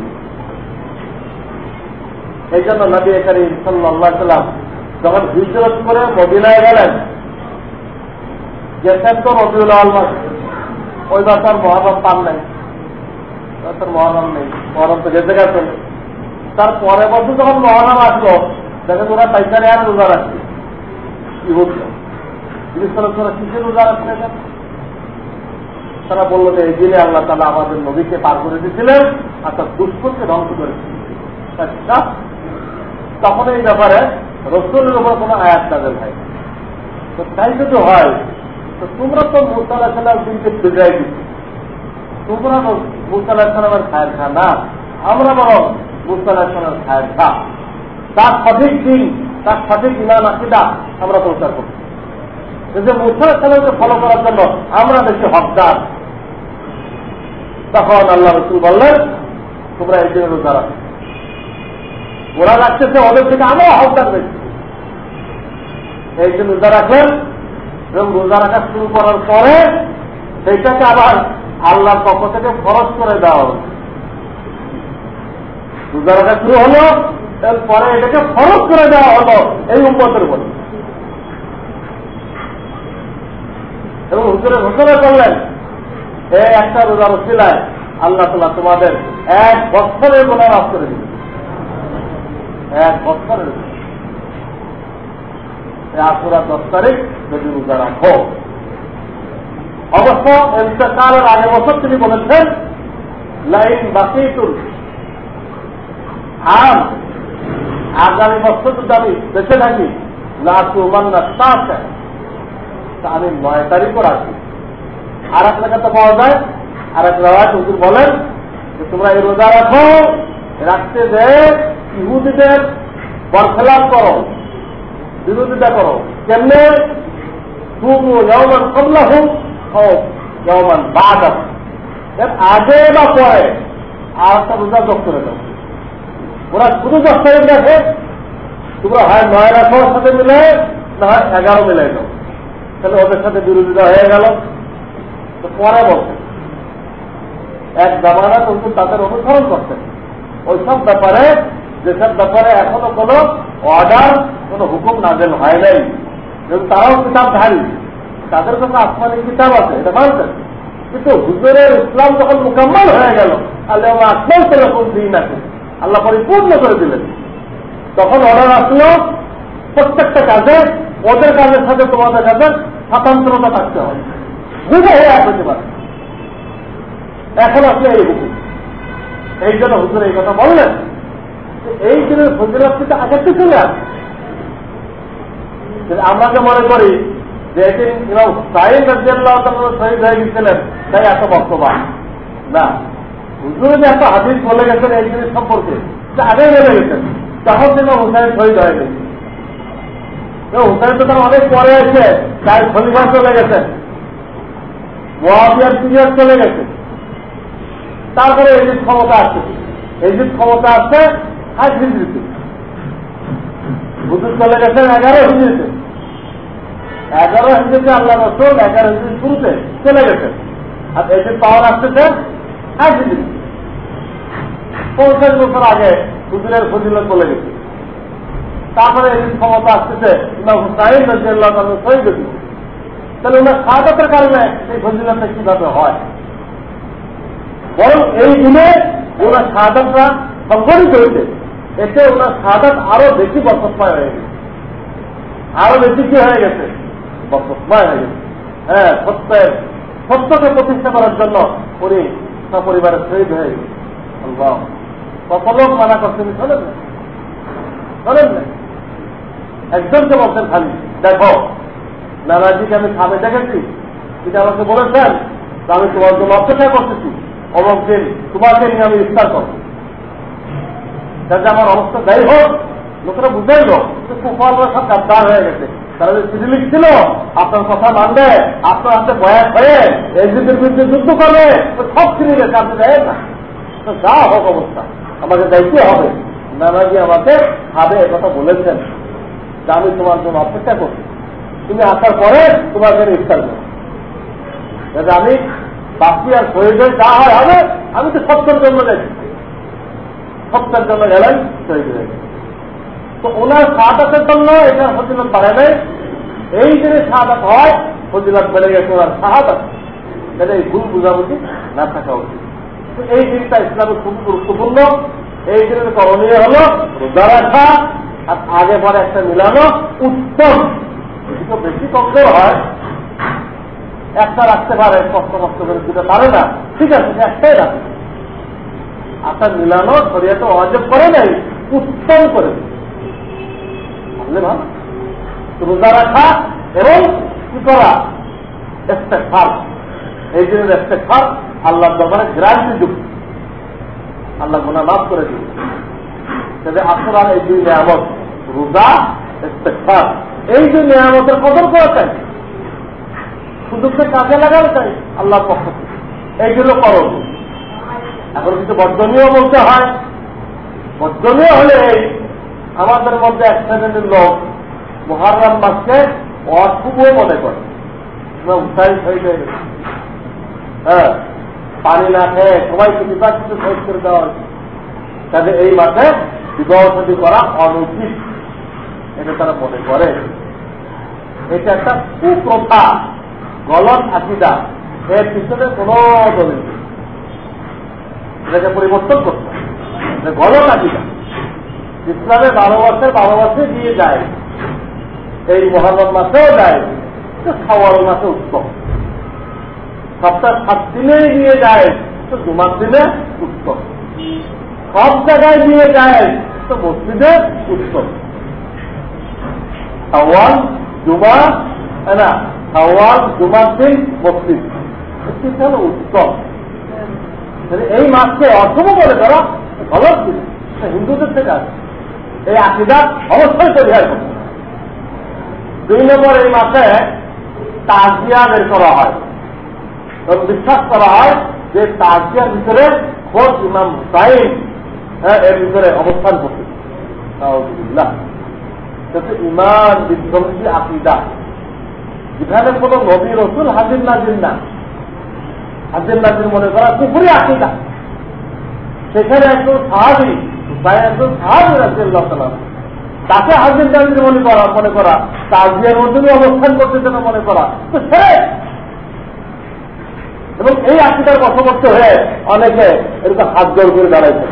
এই জন্য নবী এখানে সাল্লাহ সাল্লাম যখন হিজরত করে মদিনায় গেলেন গেছেন তো রবিউল আল মাস, ওই তার মহারম পান নাই। মহারম নেই। মহারম তো যেতে গেছেন তার পরে বছর যখন মহারম আসলো দেখেন ওরা পাইকারে আর রোজা রাখছে কি করে তোরা কিসের রোজা রাখছে তারা বলল যে দিনে আল্লাহ তালা আমাদের নবীকে পার করে দিয়েছিলেন আর তার দুষ্করকে ধ্বংস করেছিলেন তখন এই ব্যাপারে রসুলের উপর কোনো আয়াত তাদের হয় তো তাই যদি হয়, তো তোমরা তো মুসাল্লাহ সাল্লাম দিনকে বিদায় দিচ্ছ। তোমরা মুসাল্লাহ সাল্লামের খায়ের খা না আমরা বরং খায়ের খা তার সঠিক দিন, তার সঠিক ইমান আমরা প্রচার ফলো করার জন্য আমরা বেশি হকদার। তখন আল্লাহ রসুল বললেন, তোমরা এই ওরা রাখতেছে, ওদের থেকে হকদার বেশি। এই রোজা রাখলেন, এবং রোজা রাখা শুরু করার পরে সেইটাকে আবার আল্লাহর পক্ষ থেকে খরচ করে দেওয়া হল। রোজা রাখা শুরু হলো এরপরে এটাকে খরচ করে দেওয়া হলো এই উন্মতের উপর। এবং হুজুরে ঘোষণা করলেন এই একটা রোজার উচিলায় আল্লাহ তালা তোমাদের এক বছরের গোনা মাফ করে দিবে এক বছরের আশুরা দশ তারিখ যদি রোজা রাখো। অবশ্য ইন্তকালের আগে বছর তিনি বলেছেন, লাইন বাকি বাকিতুল আর আগামী বছর যদি আমি বেঁচে থাকি লাচু মান্না তা আমি নয় তারিখও রাখি। আর এক লেখাতে পাওয়া যায় আর এক রাজ হুজুর বলেন যে, তোমরা এই রোজা রাখো রাখতে যে ইহুদিদের বরখেলাপ করো, বিরোধিতা করো। কেমনে? তুমি কমলা হোক হোক যৌমান বাদ আগে বা পরে আর একটা রোজা যোগ করে দাও ওরা শুধু দশ তারিখ রাখে তোমরা হয় নয় রাখার সাথে মিলে, না হয় এগারো মিলাই দাও তাহলে ওদের সাথে বিরোধিতা হয়ে গেল। তো পরে বলছে। এক জামানা কিন্তু তাদের অনুসরণ করতেন ওইসব ব্যাপারে, যেসব ব্যাপারে এখনও কোনো অর্ডার কোনো হুকুম না নাজেল হয় নাই। যেহেতু তারাও কিতাব ধারী তাদের কাছে আসমানি কিতাব আছে, এটা মানতেন কিন্তু হুজুরের ইসলাম যখন মোকাম্মল হয়ে গেল তাহলে আল্লাহ আসমান সেরকম দিন আছে। আল্লাহ পরিপূর্ণ করে দিলেন। তখন অর্ডার আসলো প্রত্যেকটা কাজে ওদের কাজের সাথে তোমাদের কাজে স্বাতন্ত্রতা থাকতে হয় হুজে হয়ে আসতে পারে এখন আসলে এই হুকুম। এই জন্য হুজুর এই কথা বললেন এই দিনের ফজিলত কিন্তু আগে চলে আসে। আমরা যে মনে করি যে একদিন সাহিদ রাজিয়াল্লাহ শহীদ হয়ে গেছিলেন, তাই এত বক্তব্য। না। হুজুর যে এত হাদিস বলে গেছেন জিনিস সম্পর্কে আগে বেড়ে গেছেন তখন যেন হুসাইন শহীদ হয়ে গেছে। হুসাইন তো তার অনেক পরে আছে তার খলিফা চলে গেছেন মহাবিয়ার পিরিয়ড চলে গেছে। তারপরে এই ক্ষমতা আসছে। এই ক্ষমতা আসছে আজ হিন্দিতে হুজুর চলে গেছেন এগারো হিন্দিতে এগারো হিন্দিতে আল্লাহ রসুল এগারো হিন্দি শুরুতে চলে গেছেন আর যে পাওয়ার আসতেছে পঞ্চাশ বছর আগে হুজুরের ফজিলত বলে গেছে। তারপরে এই ক্ষমতা আসতেছে হুসাইন তাহলে ওনার সাহায্যের কারণে এই ফজিলতটা কীভাবে হয়? বরং এই দিনে ওনার সাহায্যটা সংগঠিত হয়েছে, এতে ওনার সাহায্য আরও বেশি বরকতময় হয়ে গেছে। আরও বেশি কি হয়ে গেছে? বরকতময় হয়ে গেছে। হ্যাঁ সত্যের, সত্যকে প্রতিষ্ঠা করার জন্য উনি সপরিবারের শহীদ হয়ে লোক মানা করছেন শোনেন না। শোনেন না। বলছেন খালি, দেখো, নানাজিকে আমি খাবে দেখেছি। এটা আমাকে বলেছেন আমি তোমার জন্য অপেক্ষা করতেছি। অমক দিন তোমাকে নিয়ে আমি ইফতার করব। যাতে আমার অবস্থা যাই হোক, লোকেরা বুঝাইল কুফলরা সব গাদ্দার হয়ে গেছে। তারা যে চিঠি লিখছিল, আপনার কথা মানবে, আপনার হাতে বয়াস হয়ে এজিদের বিরুদ্ধে যুদ্ধ করবে সব ছিনে গেছে দেয় না। যা হোক অবস্থা আমাকে দায়িত্ব হবে। নানাজি আমাকে খাবে কথা বলেছেন, যে আমি তোমার জন্য অপেক্ষা করছি। তুমি আসার পরে তোমার জন্য ইফতার করো আমি বাকি আর প্রয়োজন যা হয় হবে, আমি তো সত্যের জন্য দেখি সত্যের জন্য গেলেন, শহীদ হয়ে তো ওনার সাদাতের জন্য এটা ফজিলত বাড়ে নাই। এই জিনিস সাদাত হয়, ফজিলত বেড়ে গেছে ওনার সাহাদাত এটা এই ভুল বুঝাবুঝি না থাকা উচিত। এই দিনটা ইসলামের খুব গুরুত্বপূর্ণ। এই দিনের করণীয় হল রোজা রাখা আর আগে পরে একটা মিলানো উত্তম। বেশি কমজোর হয়। একটা রাখতে পারে, কষ্ট কষ্ট করে দিতে পারে না। ঠিক আছে একটাই রাখে। আশা মিলানো শরীয়তে অজব করে নাই, উত্তম করে বুঝলে ভালো রোজা রাখা এবং কি করা? এস্তেফার এই জন্য এস্তেফার আল্লাহ দরবারে গ্রান্টি যুক্ত আল্লাহ গোনা মাফ করে দিল তবে আসল এই দুই নিয়ামত, রোজা ইস্তেফার এই দুই নিয়ামতের কদর করা চাই। সুযোগকে কাজে লাগানো চাই আল্লাহর পক্ষ থেকে। এইগুলো করো। এখন কিন্তু বর্জনীয় বলতে হয়। বর্জনীয় হলে এই আমাদের মধ্যে এক শ্রেণির লোক মহারাম মাসকে অশুভ মনে করে। উৎসাহিত হয়ে যায় হ্যাঁ পানি না খেয়ে সবাইকে কিছু শোধ করে দেওয়া হয়েছে। এই মাসে বিবাহ করা অনুচিত, এটা তারা মনে করে। এটা একটা কুপ্রথা গলত আকিদা। এর পিছনে কোন দলিল এটাকে পরিবর্তন করতে গলত আকিদা। ইসলামে বারো বছর বারো বছর দিয়ে যায়। এই মহারম মাসেও যায় তো খাওয়ার মাসে উত্তম সপ্তাহ সাত দিনে নিয়ে যায় তো জুমার দিনে উত্তম সব জায়গায় নিয়ে যায় তো মসজিদের উৎসব। সাওয়াল জুমা না সাওয়াল জুমার দিন মসজিদ। মসজিদ হল উৎসব। এই মাসকে অশুভ বলে তারা ভালো হিন্দুদের থেকে আছে। এই আকিদা অবশ্যই পরিহার করতে দুই নম্বর এই মাসে তাজিয়া বের করা হয়। এবং বিশ্বাস করা হয় যে তাজিয়ার ভিতরে খোঁজ ইমাম হুসাইন এর ভিতরে অবস্থান করতে ইমান বিধ্বংসী আকিদা। যেখানে কোন নবী রসুল হাজির নাজির না। হাজির নাজির মনে করা কুপুরি আকিদা। সেখানে একজন সাহাবি তাকে হাজির নাজির মনে করা মনে করা। তাজিয়ার মধ্যে অবস্থান করতে যেন মনে করা। তো ছেড়ে। এবং এই আকিদার বশবর্তী হয়ে অনেকে এরকম হাত জোর করে দাঁড়াইছে।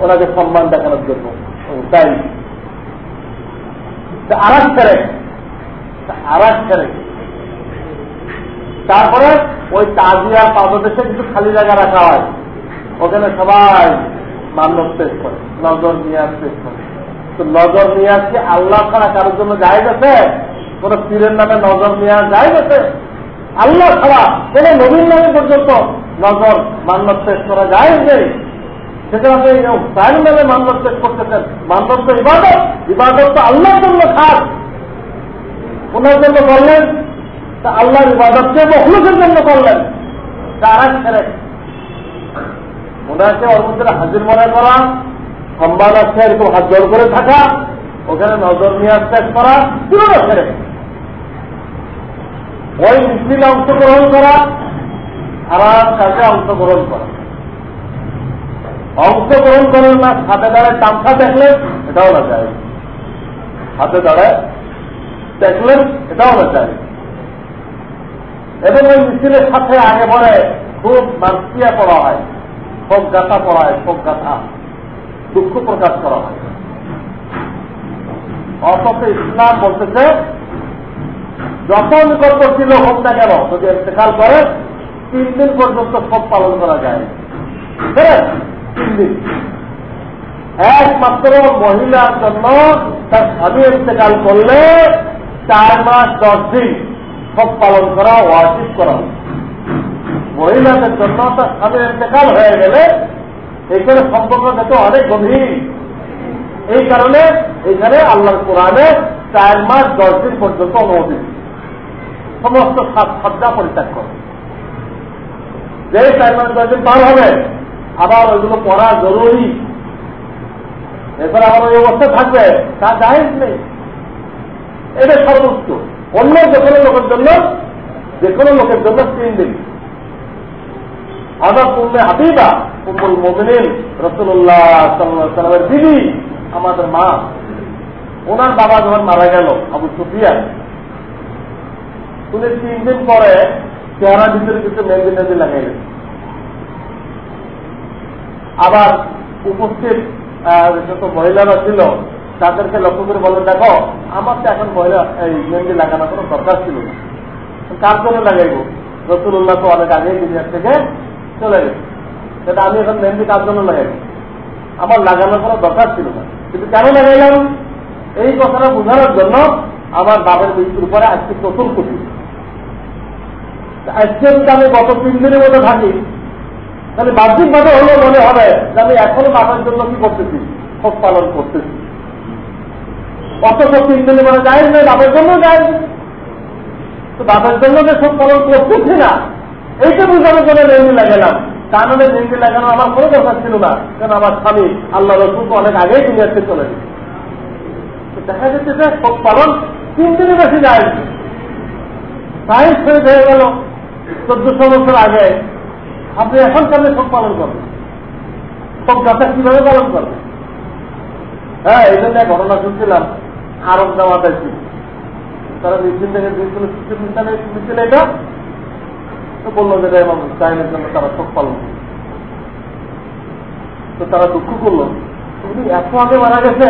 ওনাকে সম্মান দেখানোর জন্য। তাই। আর ছেড়ে। আর ছেড়ে। তারপরে ওই তাজিয়ার পাদদেশে কিছু খালি জায়গা রাখা হয়। ওখানে সবাই মান্যত পেশ করে, নজর নিয়ে পেশ করে। তো নজর নিয়ে আসছে আল্লাহ ছাড়া কারোর জন্য যায় গেছে কোন পীরের নামে নজর নিয়ে যায় গেছে আল্লাহ ছাড়া কোন নবীন নামে পর্যন্ত নজর মান্যত পেশ করা যায় যে সেখানে আপনি হুসাইন নামে মান্যত পেশ করতেছেন। মান্যত তো ইবাদত ইবাদত তো আল্লাহর জন্য খাস। ওনার জন্য বললেন, তা আল্লাহর ইবাদতকে মহলুকের জন্য করলেন। তারা ছেড়ে ওনাকে মধ্যে হাজির মনে করা সম্বাদ আছে এরকম হাত জোর করে থাকা, ওখানে নজর নিয়ে ত্যাগ করা পুরো ছেড়ে ওই মিছিলে অংশগ্রহণ করা খারাপ কাজে অংশগ্রহণ করা। অংশগ্রহণ করেন না, হাতে দাঁড়ায় তামসা দেখলেন, এটাও না চাই হাতে দাঁড়ায় দেখলেন, এটাও না চাই এবং ওই মিছিলের সাথে আগে পরে খুব মানসিয়া করা হয়। শোক গাথা পড়া হয় শোক গাথা। দুঃখ প্রকাশ করা হয়। অথচ ইসলাম বলতেছে যত নিকটবর্তী লোক হোক না কেন, যদি ইন্তেকাল করে, তিন দিন পর্যন্ত সব পালন করা যায়। তিন দিন। একমাত্র মহিলার জন্য তার স্বামী ইন্তেকাল করলে চার মাস দশ দিন সব পালন করা, ওয়াজিব করা মহিলাদের জন্য স্বামী ইন্তেকাল হয়ে গেলে এখানে সম্পর্ক যাতে অনেক গভীর। এই কারণে এখানে আল্লাহর কোরআনে চার মাস দশ দিন পর্যন্ত অনুমতি সমস্ত সাজা পরিত্যাগ করে। যে চার মাস দশ দিন পার হবে, আবার ওইগুলো পড়া জরুরি। এরপরে আবার ওই অবস্থা থাকবে, তা জাহেজ নেই। এটা সর্বোচ্চ। অন্য যে কোনো লোকের জন্য, যে কোনো লোকের জন্য তিন দিন। আদা উম্মে হাবিবা উম্মুল মোমিনিন রসুল্লাহ সাল্লামের দিদি আমাদের মা। ওনার বাবা যখন মারা গেল, আবু সুফিয়ান। উনি তিন দিন পরে চেহারা ভিতরে কিছু মেহেন্দি মেহেন্দি লাগাই গেছে আবার উপস্থিত যত মহিলারা ছিল, তাদেরকে লক্ষ্য করে বলেন, দেখো, আমার তো এখন মহিলা, এই মেহেন্দি লাগানোর কোনো দরকার ছিল না। কার জন্য লাগাইব? রসুল্লাহ তো অনেক আগে দুনিয়ার থেকে চলে গেছে। সেটা আমি এখন মেহেন্দি কার জন্য লাগাইব আমার লাগানোর কোনো দরকার ছিল না। কিন্তু কেন লাগাইলাম? এই কথাটা বোঝানোর জন্য আমার বাবার মৃত্যুর পরে আজকে প্রথম খুশি আজকে যদি আমি গত তিন দিনের মধ্যে থাকি, তাহলে বাহ্যিক ভাবে হলেও মনে হবে যে আমি এখনও বাবার জন্য কি করতেছি? সব পালন করতেছি। অথচ তিন দিনের মধ্যে যায় না বাবার জন্য যায় তো বাবার জন্য যে সব পালন করতেছি না এইটা বুঝানোর জন্য মেহেন্দি লাগালাম। কারণে মেহেন্দি লাগানো আমার কোনো দরকার ছিল না। কারণ আমার স্বামী আল্লাহ রসুলকে অনেক আগেই দুনিয়াতে চলে গেছে। দেখা যাচ্ছে যে সব পালন তিন দিনে বেশি যায় সাইন্স হয়ে গেল চোদ্দশো বছর আগে। আপনি এখন কেমন সব পালন করবেন। সব কথা কীভাবে পালন করবেন? হ্যাঁ এই জন্য ঘটনা শুনছিলাম, আরব জামাতে ছিল তারা মিছিল থেকে দিয়েছিল মিছিল এটা তো বলল যে এমন চাইনের জন্য তারা সব পালন তো তারা দুঃখ করল। তুমি এত আগে মারা গেছে?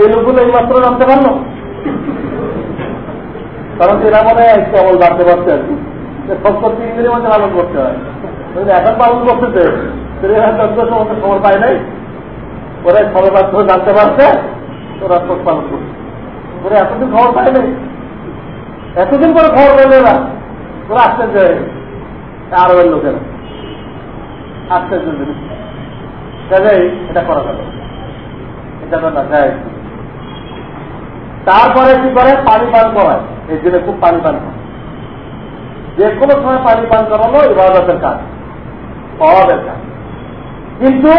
এই লোকগুলো এই মাত্র জানতে পারল? কারণ এরা মনে হয় কেবল জানতে পারছে আর কি। সত্তর তিন দিনের মধ্যে পালন করতে হয়। এখন পালন করতেছে সময় পায় নাই, ওরা সর্বাধ্য জানতে পারছে, ওরা চোখ পালন করছে। ওরা এতদিন খবর পায় নাই। এতদিন পরে খবর পেলে না। ওরা আশ্চর্য হয়ে আরবের লোকেরা। আশ্চর্য জিনিস কাজেই এটা করা যাবে। এটা তো না যায় তারপরে কি করে? পানি পান করায়। এই দিনে খুব পানি পান করে যে কোনো সময় পানি পান করানো ইবাদতের কাজ অভাবের কাজ। কিন্তু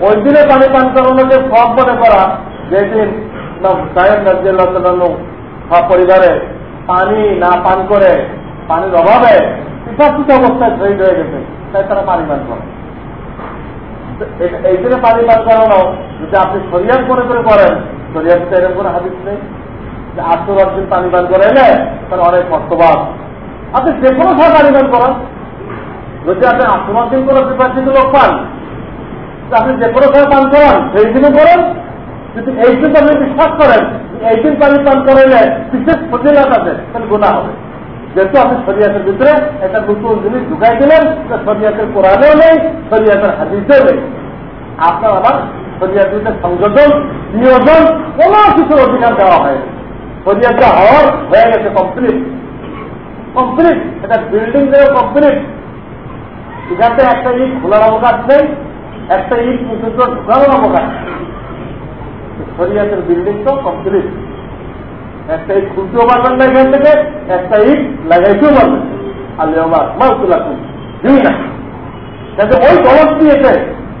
ওই দিনে পানি পান করানোকে সব মনে করা, যেদিন সাহেব পরিবারে পানি না পান করে, পানির অভাবে পিসাপিত অবস্থায় শহীদ হয়ে গেছে, তাই তারা পানি পান করে। এই দিনে পানি পান করানো, যদি আপনি সরিয়ার করে করে করেন সরিয়ার এরকম করে হাদিস নেই যে দিন পানি পান এলে তাহলে অনেক কষ্টবাদ আপনি যে কোনো সময় পানি পান করান। যদি আপনি দিন করে বিপাচিত লোক পান আপনি যে কোনো সময় পান করান, সেই দিনে করেন। যদি এই দিন আপনি বিশ্বাস করেন, এই দিন পানি পান করাইলে বিশেষ ফজিলাত আছে তাহলে গুণা হবে। যেহেতু আপনি শরিয়াতের ভিতরে একটা নতুন জিনিস ঢুকাই দিলেন শরিয়াতের কোরআনেও নেই, শরিয়াতের হাদিসেও নেই। আপনার আমার শরিয়াতের সংযোজন, নিয়োজন, কোন কিছুর অধিকার দেওয়া হয় শরিয়াতটা হওয়ার হয়ে গেছে কমপ্লিট কমপ্লিট এটা বিল্ডিং দেওয়া কমপ্লিট এখানে একটা ইট খোলার অবকাশ নেই, একটা ইট মুসুর ঢুকানোর অবকাশ শরিয়াতের বিল্ডিং তো কমপ্লিট একটা ইট খুলতেও পারবেন না এখান থেকে একটা ইট লাগাইতেও পারবেন আল্লাহ মাউতুলাকুম দিই না। যাতে ওই গলত দিয়েছে,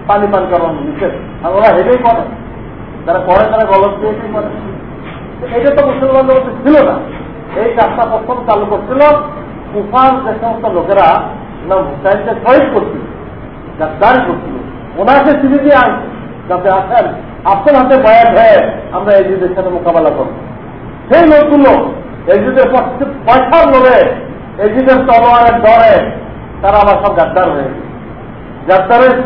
পানি পান করানো নিষেধ। আর ওরা হেঁটেই করে যারা করে তারা গলত দিয়েছেই করে এটা তো মুসলমানদের মধ্যে ছিল না। এই কাজটা প্রথম চালু করছিল, তুফান যে সমস্ত লোকেরা, না হুসাইনকে শহীদ করছিল, গাদ্দারি করছিল, ওনাকে চিনি দিয়ে আনছে, যাতে আসেন আপনার হাতে বয়াত হয়ে আমরা এই যুদ্ধের সাথে মোকাবেলা করব। সেই লোকগুলো এই যুদ্ধের পয়সার এই যুদ্ধের তলোয়ারের ডরে তারা আবার সব গাদ্দার হয়ে গেছে।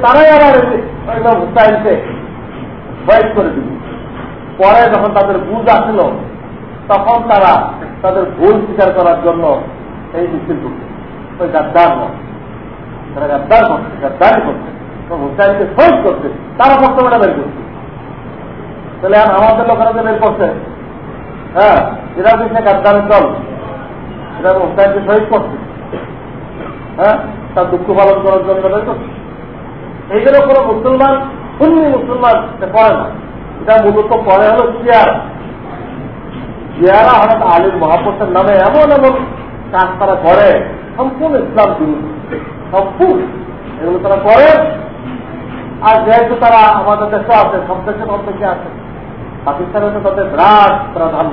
তারাই আবার হুসাইনকে শহীদ করে দিল। পরে যখন তাদের বুঝ আসলো, তখন তারা তাদের ভুল স্বীকার করার জন্য এই মিছিল করছে। ওই গাদ্দার নয়। তারা গাদ্দার করছে, গাদ্দারি করছে। হুসাইনকে শহীদ করছে, তারা বর্তমানে বের করছে। তাহলে আমাদের লোকেরা যে বের করছে? হ্যাঁ হ্যাঁ তার দুঃখ করার জন্য কোনো মুসলমান সুন্নি মুসলমান পড়ে না। এটা মূলত হলো চেয়ার চেয়ারা আলীর মহাপতের নামে এমন এমন কাজ তারা করে, সম্পূর্ণ ইসলাম বিরোধী। সম্পূর্ণ। এগুলো তারা করে। আর যেহেতু তারা আমাদের দেশে আছে, সব দেশের মধ্যে আছে? পাকিস্তানে তো তাদের বিরাট প্রাধান্য।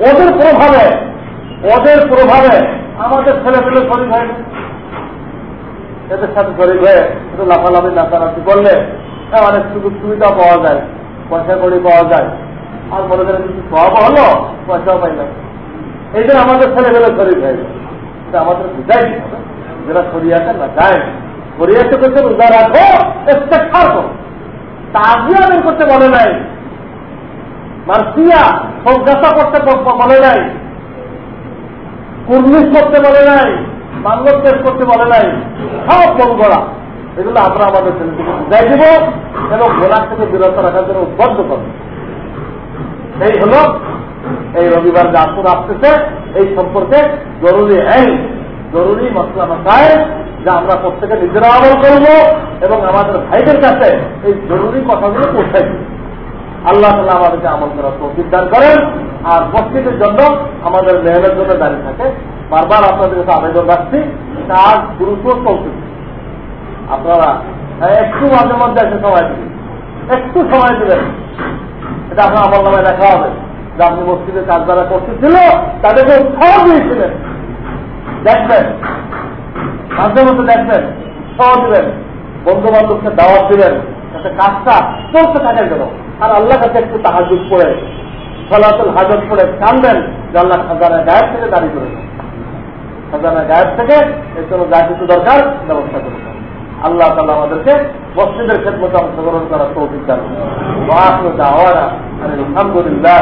ওদের প্রভাবে ওদের প্রভাবে আমাদের ছেলে পেলে শরীর হয়। এদের সাথে শরীর হয়ে একটু লাফালাফি, নাচানাচি করলে অনেক সুযোগ সুবিধা পাওয়া যায়, পয়সা কড়ি পাওয়া যায়। আর মনে করেন কিছু সব হলো, পয়সাও পাই না। এই জন্য আমাদের ছেলে পেলে শরীর হয়ে যায়। আমাদের বুঝাই হবে। যেটা সরিয়াতে না যায় সরিয়াতে করতে রোজা রাখো করো। করতে বলে নাই। মার্সিয়া সজ্ঞাসা করতে বলে নাই। কুর্নিশ করতে বলে নাই। পেশ করতে বলে নাই। সব মন করা এগুলো আমরা আমাদের ছেলেটিকে বুঝাই দেব এবং গোলার থেকে বিরত রাখার জন্য উদ্বদ্ধ করব। এই হল, এই রবিবার যে আসর আসতেছে। এই সম্পর্কে জরুরি আইন, জরুরি মশলা মশায় যা আমরা প্রত্যেকে নিজেরা আমল করব এবং আমাদের ভাইদের কাছে এই জরুরি কথাগুলো পৌঁছাই দিব। আল্লাহ তালা আমাদেরকে আমল করার তৌফিক দান করেন। আর মসজিদের জন্য আমাদের মেহনের জন্য দাঁড়িয়ে থাকে। বারবার আপনাদের কাছে আবেদন রাখছি কাজ দ্রুত চলতেছে আপনারা একটু মাঝে মধ্যে এসে সময় দিবেন। একটু সময় দেবেন। এটা আপনার আমার নামে দেখা হবে। যে আপনি মসজিদের কাজ যারা করতেছিল, তাদেরকে উৎসাহ দিয়েছিলেন। দেখবেন, মাঝে মধ্যে দেখবেন, উৎসাহ দিবেন। বন্ধু বান্ধবকে দাওয়াত দিবেন। যাতে কাজটা চলতে থাকে যেন। আর আল্লাহ কাছে একটু তাহাজুদ পড়ে ফলাতুল হাজত পড়ে, কানবেন যে আল্লাহ খাজানা গায়ের থেকে দাঁড়িয়ে করে খাজানা গায়ের থেকে এর জন্য যা কিছু দরকার ব্যবস্থা করে আল্লাহ তালা আমাদেরকে মসজিদের ক্ষেত্রে অংশগ্রহণ করার তৌফিক দান আলহামদুলিল্লাহ